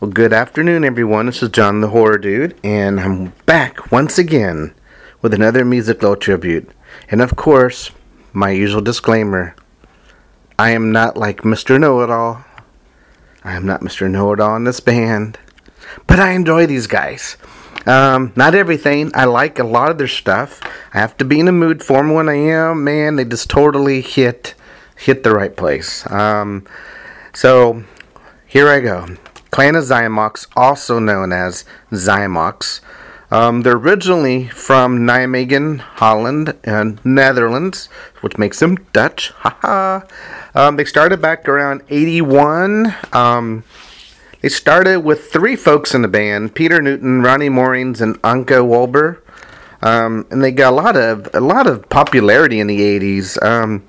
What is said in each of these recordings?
Well, good afternoon, everyone. This is John the Horror Dude, and I'm back once again with another musical tribute. And of course, my usual disclaimer I am not like Mr. Know It All. I am not Mr. Know It All in this band, but I enjoy these guys. Um, not everything. I like a lot of their stuff. I have to be in the mood for them when I am. Man, they just totally hit hit the right place. Um, so here I go. Clan of Xymox, also known as Xymox. Um, they're originally from Nijmegen, Holland, and Netherlands, which makes them Dutch. Haha. um, they started back around 81. Um, they started with three folks in the band: Pieter Nooten, Ronny Moorings, and Anke Wolbert. Um, and they got a lot of a lot of popularity in the 80s. Um,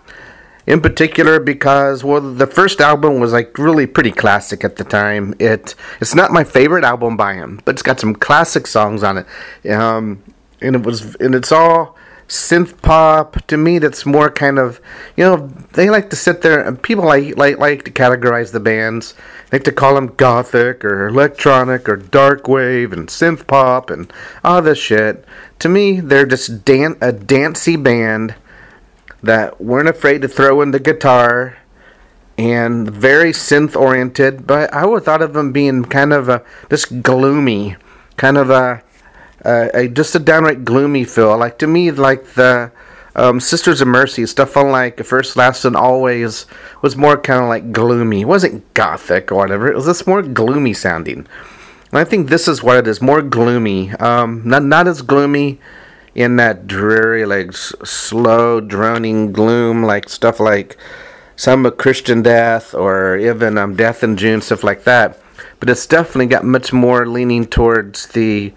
in particular because well the first album was like really pretty classic at the time. It it's not my favorite album by him but it's got some classic songs on it. Um, and it was and it's all synth pop. To me that's more kind of you know they like to sit there and people like like like to categorize the bands. They like to call them gothic or electronic or dark wave and synth pop and all this shit. To me they're just dan- a dancey band that weren't afraid to throw in the guitar and very synth oriented, but I would thought of them being kind of a just gloomy, kind of a, a, a just a downright gloomy feel. Like to me, like the um, Sisters of Mercy stuff on like First, Last, and Always was more kind of like gloomy. It wasn't gothic or whatever. It was just more gloomy sounding. And I think this is what it is, more gloomy. Um, not not as gloomy in that dreary, like s- slow, droning gloom, like stuff like some of Christian Death or even um, Death in June, stuff like that. But it's definitely got much more leaning towards the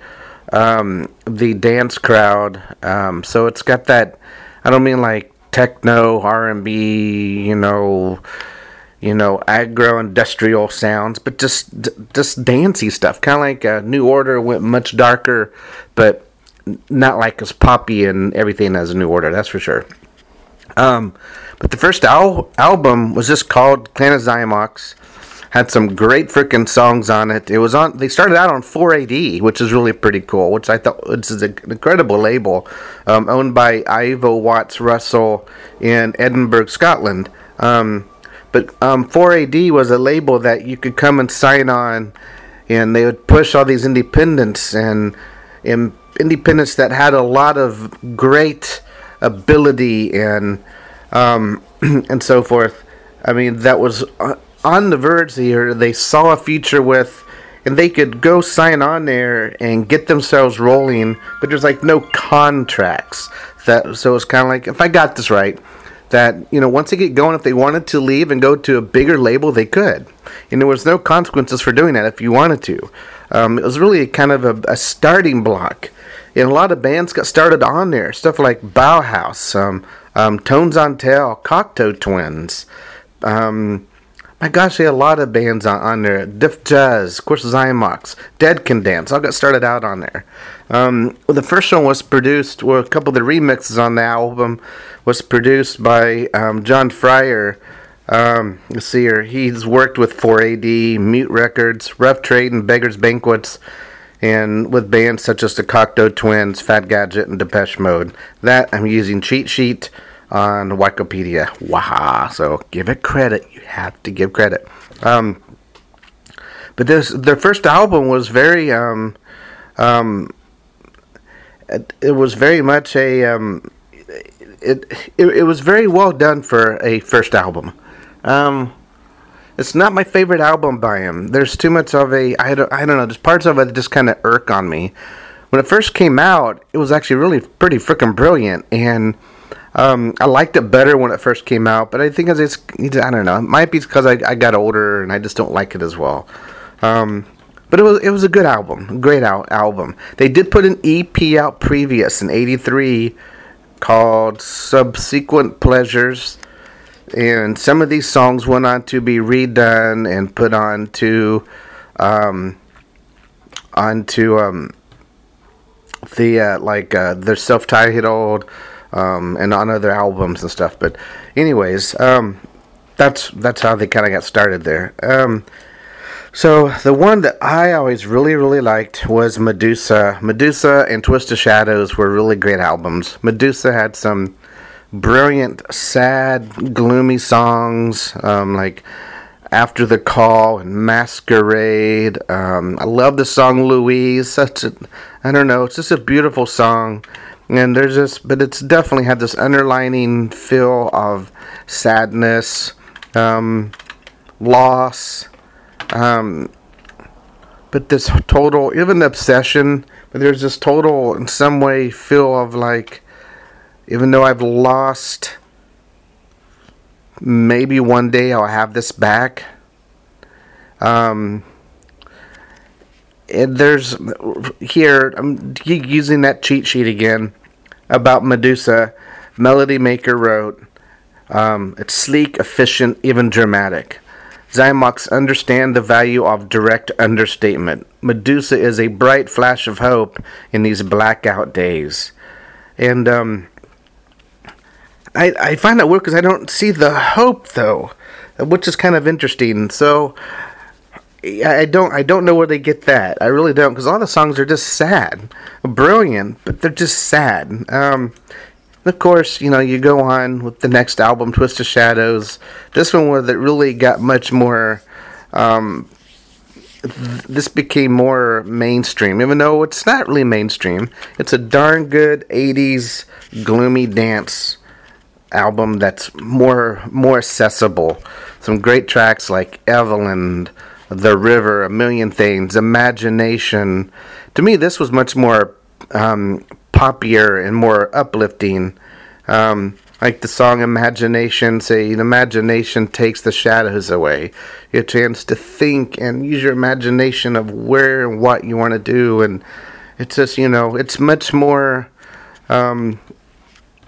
um, the dance crowd. Um, so it's got that. I don't mean like techno, R and B, you know, you know, aggro industrial sounds, but just just dancey stuff. Kind of like a New Order went much darker, but not like as poppy and everything as a New Order. That's for sure. Um, but the first al- album was just called Clan of Xymox. Had some great freaking songs on it. It was on. They started out on 4AD, which is really pretty cool. Which I thought it's an incredible label, um, owned by Ivo Watts Russell in Edinburgh, Scotland. Um, but um, 4AD was a label that you could come and sign on, and they would push all these independents and, and independents that had a lot of great ability and um, and so forth. I mean, that was uh, on the verge here. They saw a future with, and they could go sign on there and get themselves rolling, but there's like no contracts. That so it's kind of like if I got this right, that you know once they get going, if they wanted to leave and go to a bigger label, they could, and there was no consequences for doing that if you wanted to. Um, it was really kind of a, a starting block and a lot of bands got started on there. Stuff like Bauhaus, um, um, Tones on Tail, Cocteau Twins. Um, my gosh, they had a lot of bands on, on there. Dif Juz, of course, Xymox, Dead Can Dance. All got started out on there. Um, well, the first one was produced, well, a couple of the remixes on the album was produced by um, John Fryer. Um, let's see here. He's worked with 4AD, Mute Records, Rough Trade, and Beggars Banquets and with bands such as the Cocteau Twins, Fad Gadget, and Depeche Mode. That I'm using cheat sheet on Wikipedia. Waha! So give it credit. You have to give credit. Um, but this their first album was very um, um, it, it was very much a um, it, it it was very well done for a first album. Um, it's not my favorite album by him. There's too much of a I don't I don't know. There's parts of it that just kind of irk on me. When it first came out, it was actually really pretty freaking brilliant, and um, I liked it better when it first came out. But I think it's, it's I don't know. It might be because I, I got older and I just don't like it as well. Um, but it was it was a good album, great out album. They did put an EP out previous in '83 called Subsequent Pleasures and some of these songs went on to be redone and put on to um, onto um, the uh, like uh, their self-titled um, and on other albums and stuff. But anyways, um, that's that's how they kind of got started there. Um, So the one that I always really, really liked was Medusa. Medusa and Twist of Shadows were really great albums. Medusa had some brilliant, sad, gloomy songs um, like After the Call and Masquerade. Um, I love the song Louise. Such a, I don't know, it's just a beautiful song. And there's just, but it's definitely had this underlining feel of sadness, um, loss um, but this total, even obsession, but there's this total, in some way, feel of like, even though I've lost, maybe one day I'll have this back. Um, and there's here, I'm using that cheat sheet again about Medusa. Melody Maker wrote, um, it's sleek, efficient, even dramatic. Xymox understand the value of direct understatement. Medusa is a bright flash of hope in these blackout days. And um, I, I find that weird because I don't see the hope, though, which is kind of interesting. So I don't I don't know where they get that. I really don't because all the songs are just sad, brilliant, but they're just sad. Um, of course, you know, you go on with the next album, Twist of Shadows. This one was that really got much more. Um, this became more mainstream, even though it's not really mainstream. It's a darn good '80s gloomy dance album that's more more accessible. Some great tracks like Evelyn, The River, A Million Things, Imagination. To me, this was much more um, poppier and more uplifting. Um, like the song Imagination, say, imagination takes the shadows away. Your chance to think and use your imagination of where and what you want to do. And it's just, you know, it's much more, um,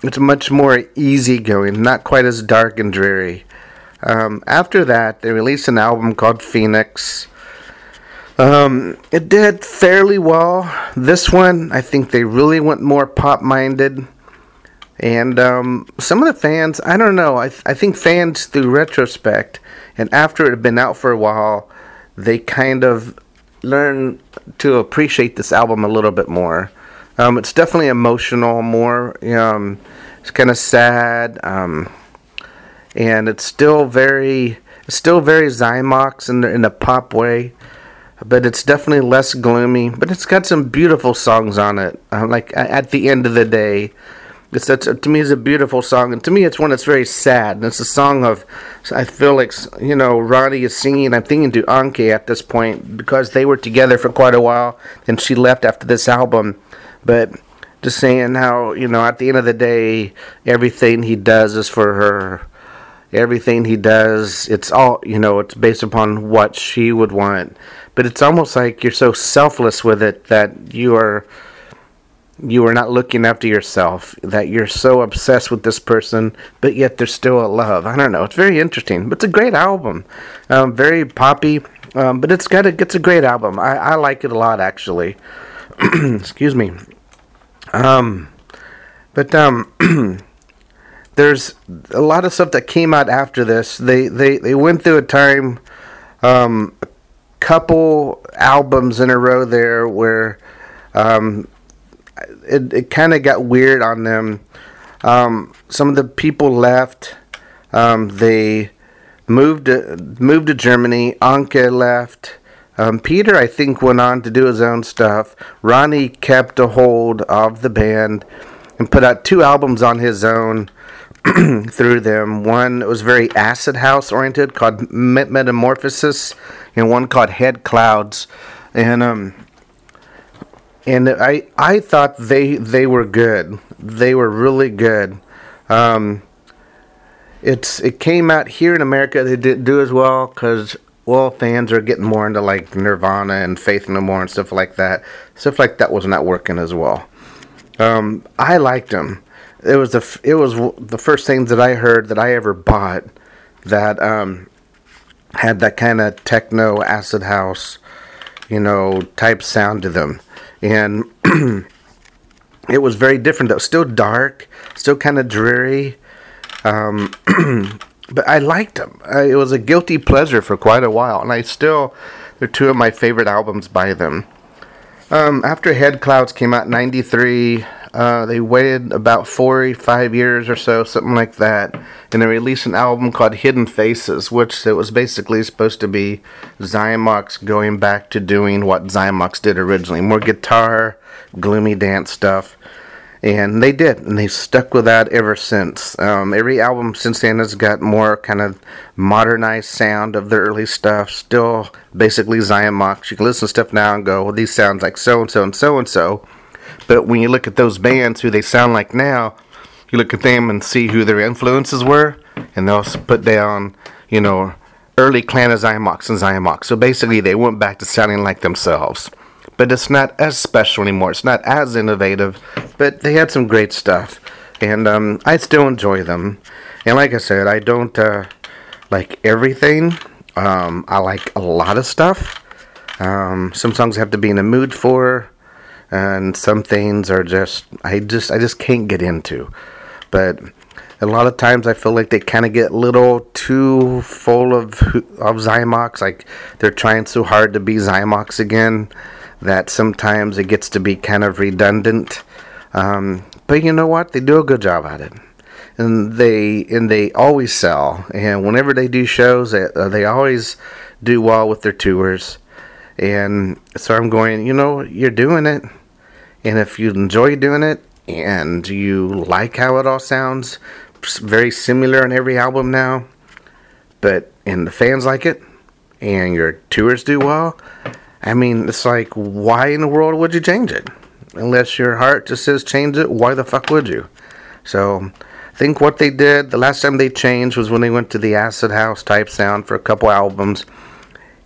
it's much more easygoing, not quite as dark and dreary. Um, after that, they released an album called Phoenix. Um, it did fairly well. This one, I think they really went more pop minded. And um, some of the fans, I don't know, I, th- I think fans through retrospect, and after it had been out for a while, they kind of learned to appreciate this album a little bit more. Um, it's definitely emotional, more, um, it's kind of sad, um, and it's still very, it's still very Xymox in the, in a pop way but it's definitely less gloomy. But it's got some beautiful songs on it. Uh, like at the end of the day, it's that's to me it's a beautiful song, and to me it's one that's very sad. And it's a song of I feel like you know Ronny is singing. I'm thinking to Anke at this point because they were together for quite a while, and she left after this album, but. Just saying how, you know, at the end of the day, everything he does is for her. Everything he does it's all you know it's based upon what she would want. But it's almost like you're so selfless with it that you are you are not looking after yourself that you're so obsessed with this person but yet there's still a love. I don't know. It's very interesting but it's a great album. Um, very poppy um, but it's got a it's a great album. I, I like it a lot actually excuse me um but um there's a lot of stuff that came out after this they they they went through a time um couple albums in a row there where um, it, it kind of got weird on them. Um, some of the people left. Um, they moved to, moved to Germany. Anke left. Um, Peter, I think, went on to do his own stuff. Ronny kept a hold of the band and put out two albums on his own through them. One was very acid house oriented called Metamorphosis, and one called Head Clouds, and um, and I I thought they they were good. They were really good. Um, it's it came out here in America. They didn't do as well because well fans are getting more into like Nirvana and Faith No More and stuff like that. Stuff like that was not working as well. Um, I liked them. It was the it was the first things that I heard that I ever bought that um, had that kind of techno acid house, you know, type sound to them, and it was very different. Though still dark, still kind of dreary, um, but I liked them. I, it was a guilty pleasure for quite a while, and I still They're two of my favorite albums by them. Um, after Head Clouds came out in 93, uh, they waited about 45 years or so, something like that, and they released an album called Hidden Faces, which it was basically supposed to be Xymox going back to doing what Xymox did originally more guitar, gloomy dance stuff. And they did, and they stuck with that ever since. Um, every album since then has got more kind of modernized sound of the early stuff. Still basically Xymox. You can listen to stuff now and go, well, these sounds like so and so and so and so. But when you look at those bands, who they sound like now, you look at them and see who their influences were, and they'll put down, you know, early Clan of Xymox and Xymox. So basically, they went back to sounding like themselves but it's not as special anymore. It's not as innovative, but they had some great stuff, and um, I still enjoy them. And like I said, I don't uh, like everything. Um, I like a lot of stuff. Um, some songs I have to be in a mood for, and some things are just I just I just can't get into. But a lot of times I feel like they kind of get a little too full of of Xymox. Like they're trying so hard to be Xymox again that sometimes it gets to be kind of redundant. Um, but you know what? They do a good job at it, and they and they always sell. And whenever they do shows, they, uh, they always do well with their tours. And so I'm going. You know, you're doing it, and if you enjoy doing it and you like how it all sounds, very similar on every album now, but and the fans like it, and your tours do well I mean, it's like, why in the world would you change it? Unless your heart just says change it, why the fuck would you? So, I think what they did, the last time they changed was when they went to the acid house type sound for a couple albums,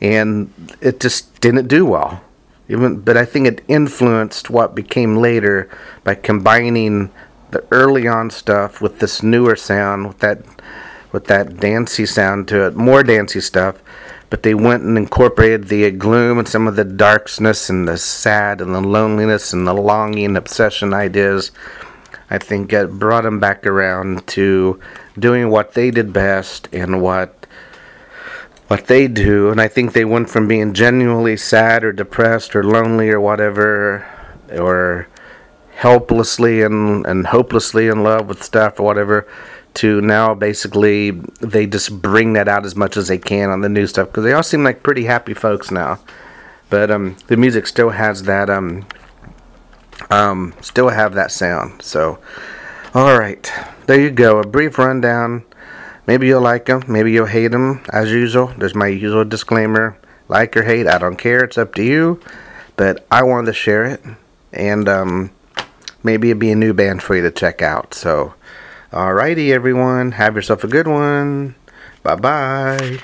and it just didn't do well. Even, but I think it influenced what became later by combining the early on stuff with this newer sound, with that, with that dancey sound to it, more dancey stuff but they went and incorporated the gloom and some of the darkness and the sad and the loneliness and the longing obsession ideas. I think it brought them back around to doing what they did best and what what they do. And i think they went from being genuinely sad or depressed or lonely or whatever or helplessly and, and hopelessly in love with stuff or whatever to now basically they just bring that out as much as they can on the new stuff because they all seem like pretty happy folks now. But um, the music still has that um, um, still have that sound. So, all right, there you go. A brief rundown. Maybe you'll like them, maybe you'll hate them. As usual, there's my usual disclaimer: like or hate, I don't care. It's up to you. But I wanted to share it, and um, maybe it'd be a new band for you to check out. So. Alrighty, everyone. Have yourself a good one. Bye bye.